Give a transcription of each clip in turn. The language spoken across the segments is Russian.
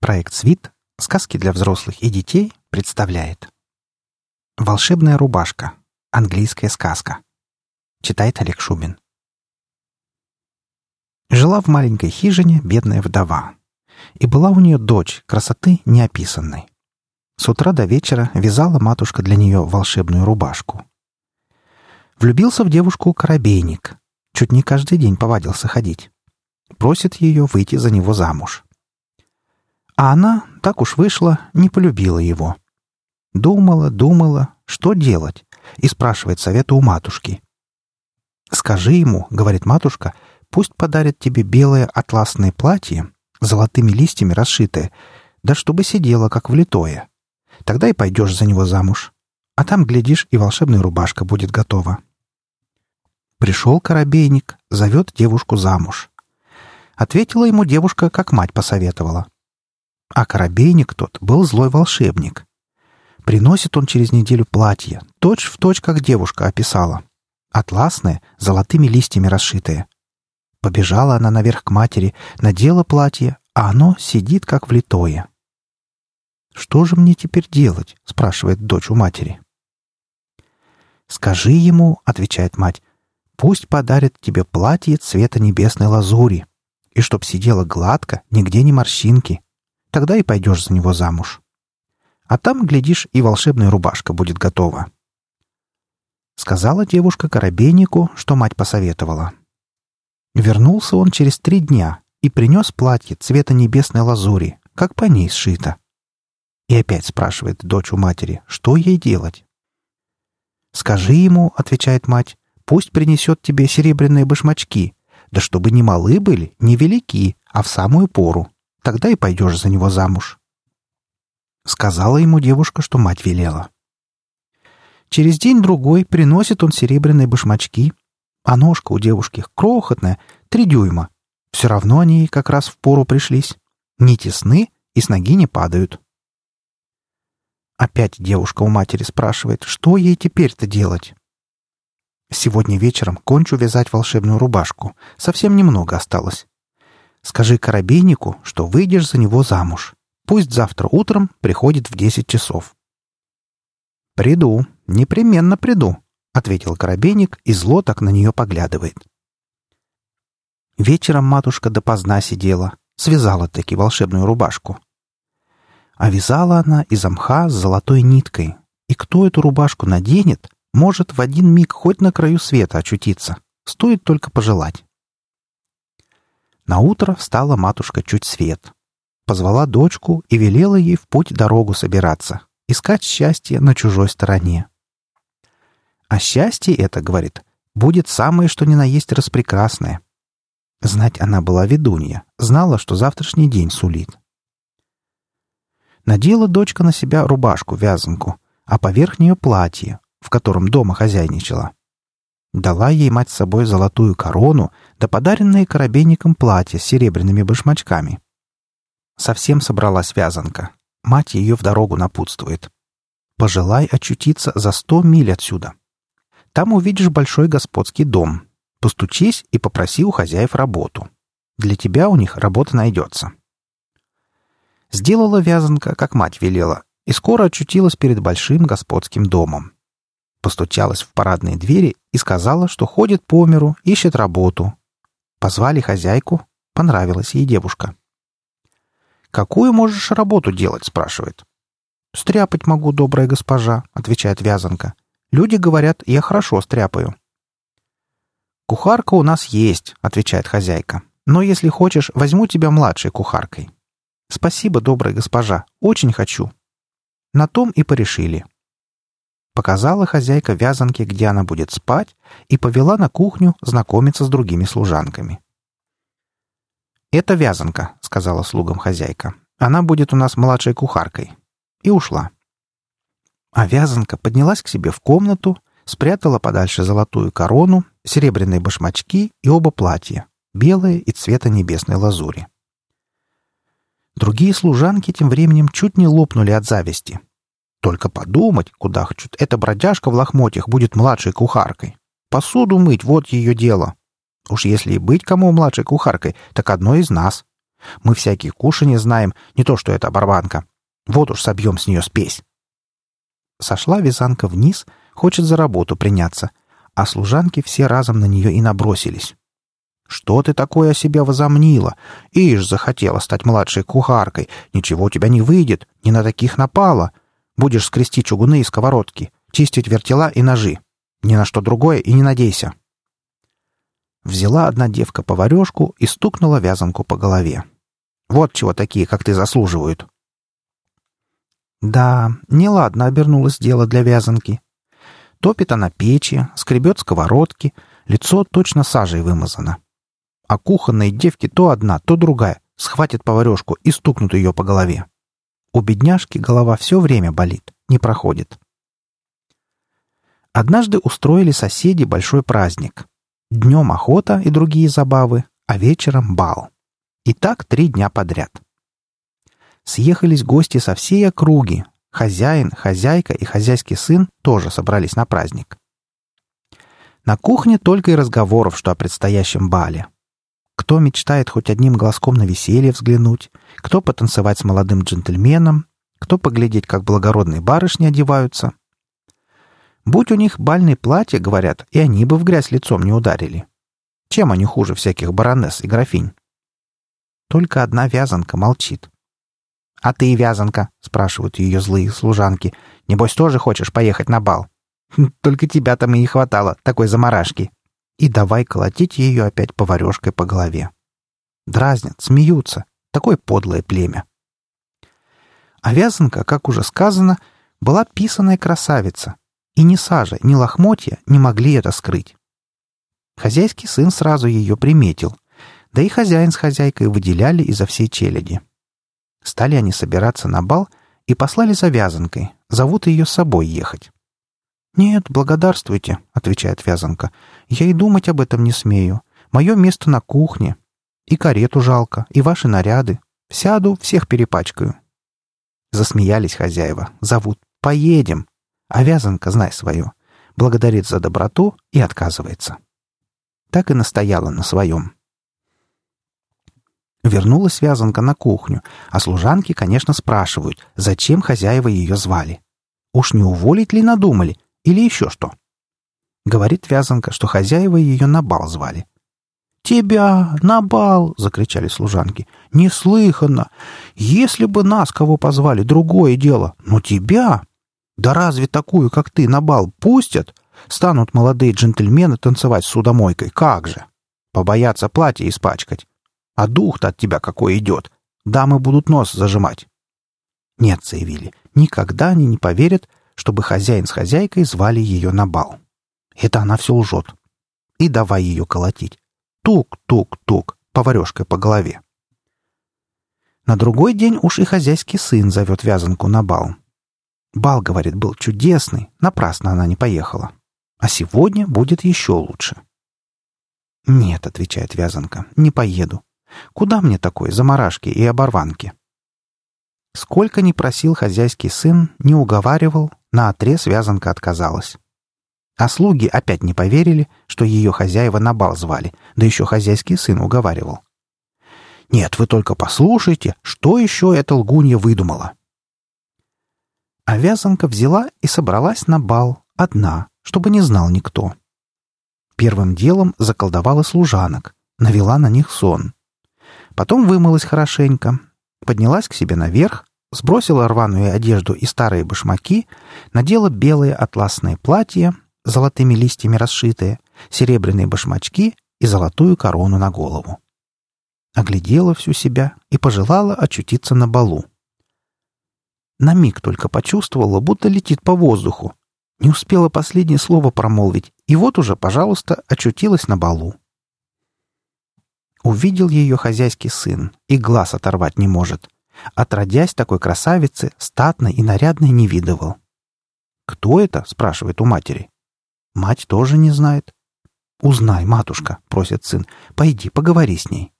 Проект «Свит. Сказки для взрослых и детей» представляет «Волшебная рубашка. Английская сказка». Читает Олег Шубин. Жила в маленькой хижине бедная вдова. И была у нее дочь, красоты неописанной. С утра до вечера вязала матушка для нее волшебную рубашку. Влюбился в девушку коробейник. Чуть не каждый день повадился ходить. Просит ее выйти за него замуж. А она, так уж вышла, не полюбила его. Думала, думала, что делать, и спрашивает совета у матушки. «Скажи ему, — говорит матушка, — пусть подарит тебе белое атласное платье, золотыми листьями расшитое, да чтобы сидело, как влитое. Тогда и пойдешь за него замуж. А там, глядишь, и волшебная рубашка будет готова». Пришел коробейник, зовет девушку замуж. Ответила ему девушка, как мать посоветовала. А коробейник тот был злой волшебник. Приносит он через неделю платье, точь в точь, как девушка описала. Атласное, золотыми листьями расшитое. Побежала она наверх к матери, надела платье, а оно сидит, как влитое. «Что же мне теперь делать?» — спрашивает дочь у матери. «Скажи ему», — отвечает мать, — «пусть подарит тебе платье цвета небесной лазури, и чтоб сидело гладко, нигде не морщинки, Тогда и пойдешь за него замуж. А там, глядишь, и волшебная рубашка будет готова. Сказала девушка Коробейнику, что мать посоветовала. Вернулся он через три дня и принес платье цвета небесной лазури, как по ней сшито. И опять спрашивает дочь у матери, что ей делать. «Скажи ему, — отвечает мать, — пусть принесет тебе серебряные башмачки, да чтобы не малы были, не велики, а в самую пору. Тогда и пойдешь за него замуж». Сказала ему девушка, что мать велела. Через день-другой приносит он серебряные башмачки, а ножка у девушки крохотная, три дюйма. Все равно они ей как раз в пору пришлись. Не тесны и с ноги не падают. Опять девушка у матери спрашивает, что ей теперь-то делать. Сегодня вечером кончу вязать волшебную рубашку. Совсем немного осталось. Скажи Коробейнику, что выйдешь за него замуж. Пусть завтра утром приходит в десять часов». «Приду, непременно приду», — ответил Коробейник и зло так на нее поглядывает. Вечером матушка допоздна сидела, связала таки волшебную рубашку. А вязала она из мха с золотой ниткой, и кто эту рубашку наденет, может в один миг хоть на краю света очутиться, стоит только пожелать. На утро встала матушка чуть свет. Позвала дочку и велела ей в путь дорогу собираться, искать счастье на чужой стороне. А счастье это, говорит, будет самое что ни на есть распрекрасное. Знать она была ведунья, знала, что завтрашний день сулит. Надела дочка на себя рубашку-вязанку, а поверх нее платье, в котором дома хозяйничала. Дала ей мать с собой золотую корону да подаренное коробейником платье с серебряными башмачками. Совсем собралась вязанка. Мать ее в дорогу напутствует. «Пожелай очутиться за сто миль отсюда. Там увидишь большой господский дом. Постучись и попроси у хозяев работу. Для тебя у них работа найдется». Сделала вязанка, как мать велела, и скоро очутилась перед большим господским домом постучалась в парадные двери и сказала, что ходит по миру, ищет работу. Позвали хозяйку, понравилась ей девушка. «Какую можешь работу делать?» — спрашивает. «Стряпать могу, добрая госпожа», — отвечает вязанка. «Люди говорят, я хорошо стряпаю». «Кухарка у нас есть», — отвечает хозяйка. «Но если хочешь, возьму тебя младшей кухаркой». «Спасибо, добрая госпожа, очень хочу». На том и порешили. Показала хозяйка вязанки, где она будет спать, и повела на кухню знакомиться с другими служанками. «Это вязанка», — сказала слугам хозяйка. «Она будет у нас младшей кухаркой». И ушла. А вязанка поднялась к себе в комнату, спрятала подальше золотую корону, серебряные башмачки и оба платья, белые и цвета небесной лазури. Другие служанки тем временем чуть не лопнули от зависти. Только подумать, куда кудахчут, эта бродяжка в лохмотьях будет младшей кухаркой. Посуду мыть — вот ее дело. Уж если и быть кому младшей кухаркой, так одной из нас. Мы всякие кушанья знаем, не то что эта барбанка. Вот уж собьем с нее спесь. Сошла вязанка вниз, хочет за работу приняться, а служанки все разом на нее и набросились. «Что ты такое о себе возомнила? Ишь, захотела стать младшей кухаркой. Ничего у тебя не выйдет, не на таких напала. Будешь скрести чугуны и сковородки, чистить вертела и ножи. Ни на что другое и не надейся». Взяла одна девка поварешку и стукнула вязанку по голове. «Вот чего такие, как ты, заслуживают». Да, неладно обернулось дело для вязанки. Топит она печи, скребет сковородки, лицо точно сажей вымазано. А кухонные девки то одна, то другая схватят поварешку и стукнут ее по голове. У бедняжки голова все время болит, не проходит. Однажды устроили соседи большой праздник. Днем охота и другие забавы, а вечером бал. И так три дня подряд. Съехались гости со всей округи. Хозяин, хозяйка и хозяйский сын тоже собрались на праздник. На кухне только и разговоров, что о предстоящем бале. Кто мечтает хоть одним глазком на веселье взглянуть, кто потанцевать с молодым джентльменом, кто поглядеть, как благородные барышни одеваются. Будь у них бальные платья, говорят, и они бы в грязь лицом не ударили. Чем они хуже всяких баронесс и графинь? Только одна вязанка молчит. «А ты, вязанка?» — спрашивают ее злые служанки. «Небось, тоже хочешь поехать на бал?» «Хм, «Только тебя там и не хватало, такой заморашки и давай колотить ее опять поварешкой по голове. Дразнят, смеются. Такое подлое племя. А вязанка, как уже сказано, была писаная красавица, и ни сажа, ни лохмотья не могли это скрыть. Хозяйский сын сразу ее приметил, да и хозяин с хозяйкой выделяли изо всей челяди. Стали они собираться на бал и послали за вязанкой, зовут ее с собой ехать. «Нет, благодарствуйте», — отвечает вязанка. «Я и думать об этом не смею. Мое место на кухне. И карету жалко, и ваши наряды. Сяду, всех перепачкаю». Засмеялись хозяева. Зовут. «Поедем». А вязанка, знай свое, благодарит за доброту и отказывается. Так и настояла на своем. Вернулась вязанка на кухню, а служанки, конечно, спрашивают, зачем хозяева ее звали. Уж не уволить ли надумали, или еще что. Говорит вязанка, что хозяева ее на бал звали. «Тебя на бал!» — закричали служанки. «Неслыханно! Если бы нас кого позвали, другое дело. Но тебя! Да разве такую, как ты, на бал пустят? Станут молодые джентльмены танцевать с судомойкой. Как же! Побоятся платье испачкать. А дух-то от тебя какой идет! Дамы будут нос зажимать!» «Нет», — заявили, — «никогда они не поверят, чтобы хозяин с хозяйкой звали ее на бал. Это она все лжет. И давай ее колотить. Тук-тук-тук, поварешкой по голове. На другой день уж и хозяйский сын зовет вязанку на бал. Бал, говорит, был чудесный, напрасно она не поехала. А сегодня будет еще лучше. «Нет», — отвечает вязанка, — «не поеду. Куда мне такой заморашки и оборванки?» Сколько ни просил хозяйский сын, не уговаривал, на отрез вязанка отказалась. А слуги опять не поверили, что ее хозяева на бал звали, да еще хозяйский сын уговаривал. «Нет, вы только послушайте, что еще эта лгунья выдумала». А вязанка взяла и собралась на бал, одна, чтобы не знал никто. Первым делом заколдовала служанок, навела на них сон. Потом вымылась хорошенько, поднялась к себе наверх, сбросила рваную одежду и старые башмаки, надела белое атласное платье, золотыми листьями расшитое, серебряные башмачки и золотую корону на голову. Оглядела всю себя и пожелала очутиться на балу. На миг только почувствовала, будто летит по воздуху. Не успела последнее слово промолвить, и вот уже, пожалуйста, очутилась на балу. Увидел ее хозяйский сын и глаз оторвать не может. Отродясь такой красавицы, статной и нарядной не видывал. «Кто это?» — спрашивает у матери. Мать тоже не знает. «Узнай, матушка», — просит сын, — «пойди, поговори с ней».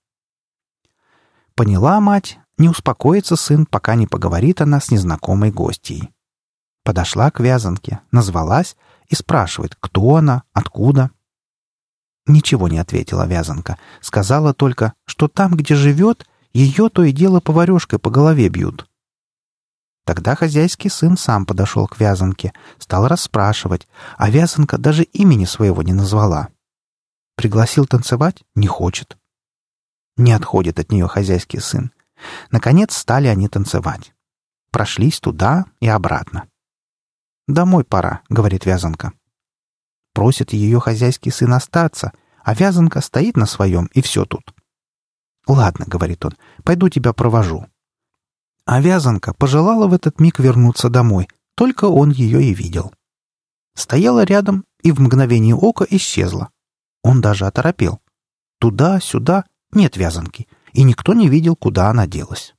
Поняла мать, не успокоится сын, пока не поговорит она с незнакомой гостьей. Подошла к вязанке, назвалась и спрашивает, кто она, откуда. Ничего не ответила вязанка, сказала только, что там, где живет, Ее то и дело поварешкой по голове бьют. Тогда хозяйский сын сам подошел к вязанке, стал расспрашивать, а вязанка даже имени своего не назвала. Пригласил танцевать — не хочет. Не отходит от нее хозяйский сын. Наконец стали они танцевать. Прошлись туда и обратно. «Домой пора», — говорит вязанка. Просит ее хозяйский сын остаться, а вязанка стоит на своем, и все тут. «Ладно», — говорит он, — «пойду тебя провожу». А вязанка пожелала в этот миг вернуться домой, только он ее и видел. Стояла рядом и в мгновение ока исчезла. Он даже оторопел. Туда-сюда нет вязанки, и никто не видел, куда она делась.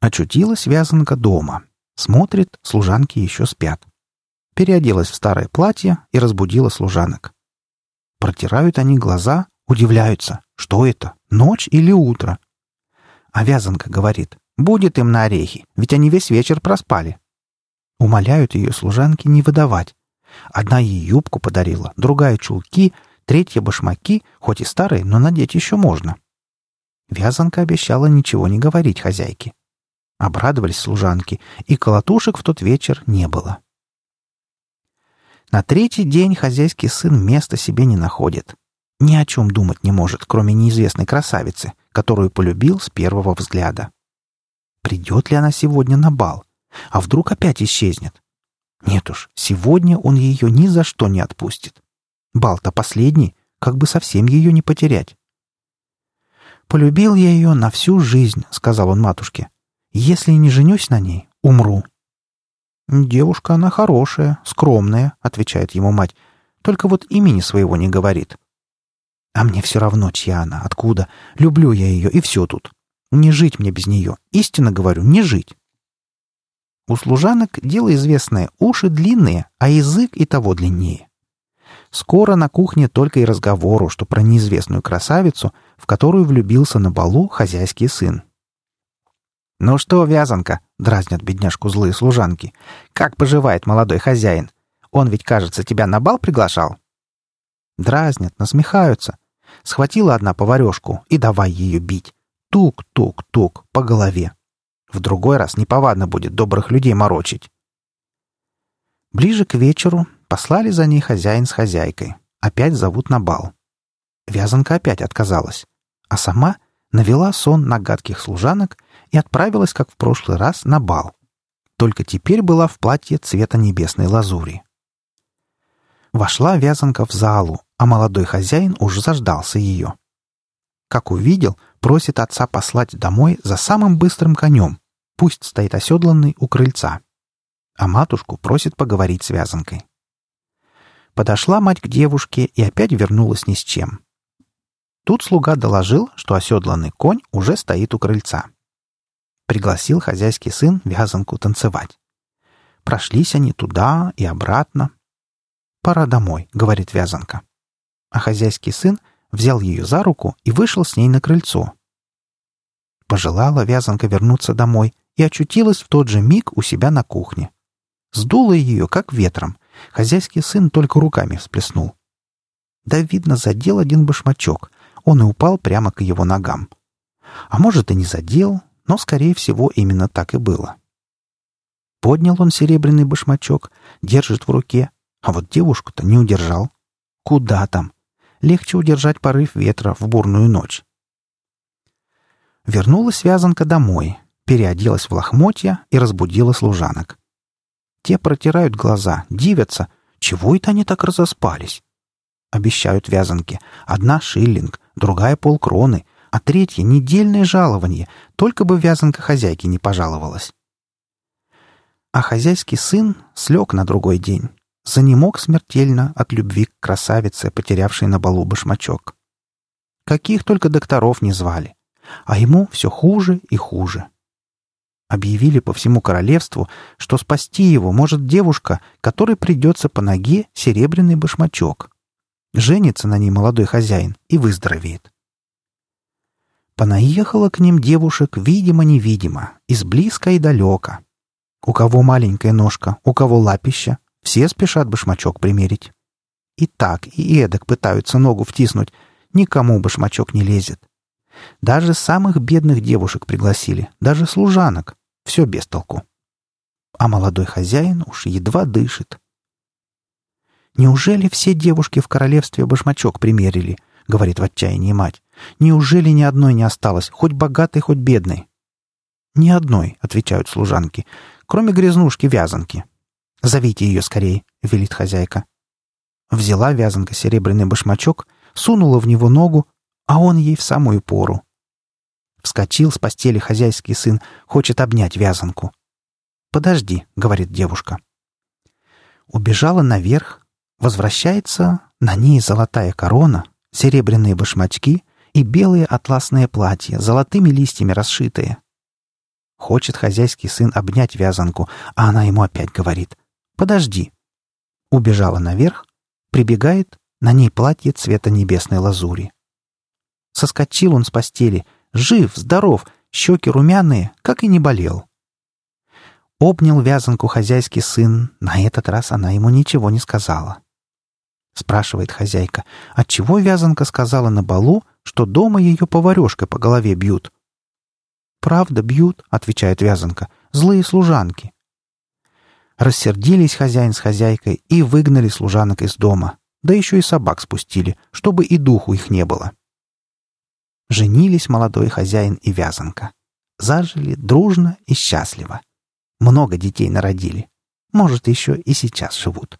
Очутилась вязанка дома. Смотрит, служанки еще спят. Переоделась в старое платье и разбудила служанок. Протирают они глаза, удивляются. Что это, ночь или утро? А вязанка говорит, Будет им на орехи, ведь они весь вечер проспали. Умоляют ее служанки не выдавать. Одна ей юбку подарила, другая — чулки, третья — башмаки, хоть и старые, но надеть еще можно. Вязанка обещала ничего не говорить хозяйке. Обрадовались служанки, и колотушек в тот вечер не было. На третий день хозяйский сын места себе не находит. Ни о чем думать не может, кроме неизвестной красавицы, которую полюбил с первого взгляда. Придет ли она сегодня на бал? А вдруг опять исчезнет? Нет уж, сегодня он ее ни за что не отпустит. Бал-то последний, как бы совсем ее не потерять. «Полюбил я ее на всю жизнь», — сказал он матушке. «Если не женюсь на ней, умру». «Девушка она хорошая, скромная», — отвечает ему мать. «Только вот имени своего не говорит». «А мне все равно, чья она, откуда. Люблю я ее, и все тут». Не жить мне без нее. Истинно говорю, не жить. У служанок дело известное, уши длинные, а язык и того длиннее. Скоро на кухне только и разговору, что про неизвестную красавицу, в которую влюбился на балу хозяйский сын. «Ну что, вязанка?» — дразнят бедняжку злые служанки. «Как поживает молодой хозяин? Он ведь, кажется, тебя на бал приглашал?» Дразнят, насмехаются. Схватила одна поварешку и давай ее бить. Тук-тук-тук по голове. В другой раз неповадно будет добрых людей морочить. Ближе к вечеру послали за ней хозяин с хозяйкой. Опять зовут на бал. Вязанка опять отказалась, а сама навела сон на гадких служанок и отправилась, как в прошлый раз, на бал. Только теперь была в платье цвета небесной лазури. Вошла вязанка в залу, а молодой хозяин уже заждался ее. Как увидел, просит отца послать домой за самым быстрым конем. Пусть стоит оседланный у крыльца. А матушку просит поговорить с вязанкой. Подошла мать к девушке и опять вернулась ни с чем. Тут слуга доложил, что оседланный конь уже стоит у крыльца. Пригласил хозяйский сын вязанку танцевать. Прошлись они туда и обратно. «Пора домой», — говорит вязанка. А хозяйский сын взял ее за руку и вышел с ней на крыльцо. Пожелала вязанка вернуться домой и очутилась в тот же миг у себя на кухне. Сдуло ее, как ветром. Хозяйский сын только руками всплеснул. Да, видно, задел один башмачок. Он и упал прямо к его ногам. А может, и не задел, но, скорее всего, именно так и было. Поднял он серебряный башмачок, держит в руке, а вот девушку-то не удержал. Куда там? Легче удержать порыв ветра в бурную ночь. Вернулась вязанка домой, переоделась в лохмотья и разбудила служанок. Те протирают глаза, дивятся, чего это они так разоспались. Обещают вязанки. Одна шиллинг, другая полкроны, а третья — недельное жалование, только бы вязанка хозяйки не пожаловалась. А хозяйский сын слег на другой день. Занемог смертельно от любви к красавице, потерявшей на балу башмачок. Каких только докторов не звали а ему все хуже и хуже. Объявили по всему королевству, что спасти его может девушка, которой придется по ноге серебряный башмачок. Женится на ней молодой хозяин и выздоровеет. Понаехало к ним девушек видимо-невидимо, из близко и далеко. У кого маленькая ножка, у кого лапища, все спешат башмачок примерить. И так, и эдак пытаются ногу втиснуть, никому башмачок не лезет. Даже самых бедных девушек пригласили, даже служанок. Все без толку. А молодой хозяин уж едва дышит. «Неужели все девушки в королевстве башмачок примерили?» — говорит в отчаянии мать. «Неужели ни одной не осталось, хоть богатой, хоть бедной?» «Ни одной», — отвечают служанки, — «кроме грязнушки-вязанки». «Зовите ее скорее», — велит хозяйка. Взяла вязанка серебряный башмачок, сунула в него ногу, а он ей в самую пору. Вскочил с постели хозяйский сын, хочет обнять вязанку. «Подожди», — говорит девушка. Убежала наверх, возвращается, на ней золотая корона, серебряные башмачки и белые атласные платья, золотыми листьями расшитые. Хочет хозяйский сын обнять вязанку, а она ему опять говорит «Подожди». Убежала наверх, прибегает, на ней платье цвета небесной лазури. Соскочил он с постели, жив, здоров, щеки румяные, как и не болел. Обнял вязанку хозяйский сын, на этот раз она ему ничего не сказала. Спрашивает хозяйка, отчего вязанка сказала на балу, что дома ее поварешкой по голове бьют. «Правда, бьют», — отвечает вязанка, — «злые служанки». Рассердились хозяин с хозяйкой и выгнали служанок из дома, да еще и собак спустили, чтобы и духу их не было. Женились молодой хозяин и вязанка. Зажили дружно и счастливо. Много детей народили. Может, еще и сейчас живут.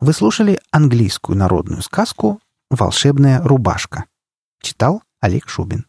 Вы слушали английскую народную сказку «Волшебная рубашка». Читал Олег Шубин.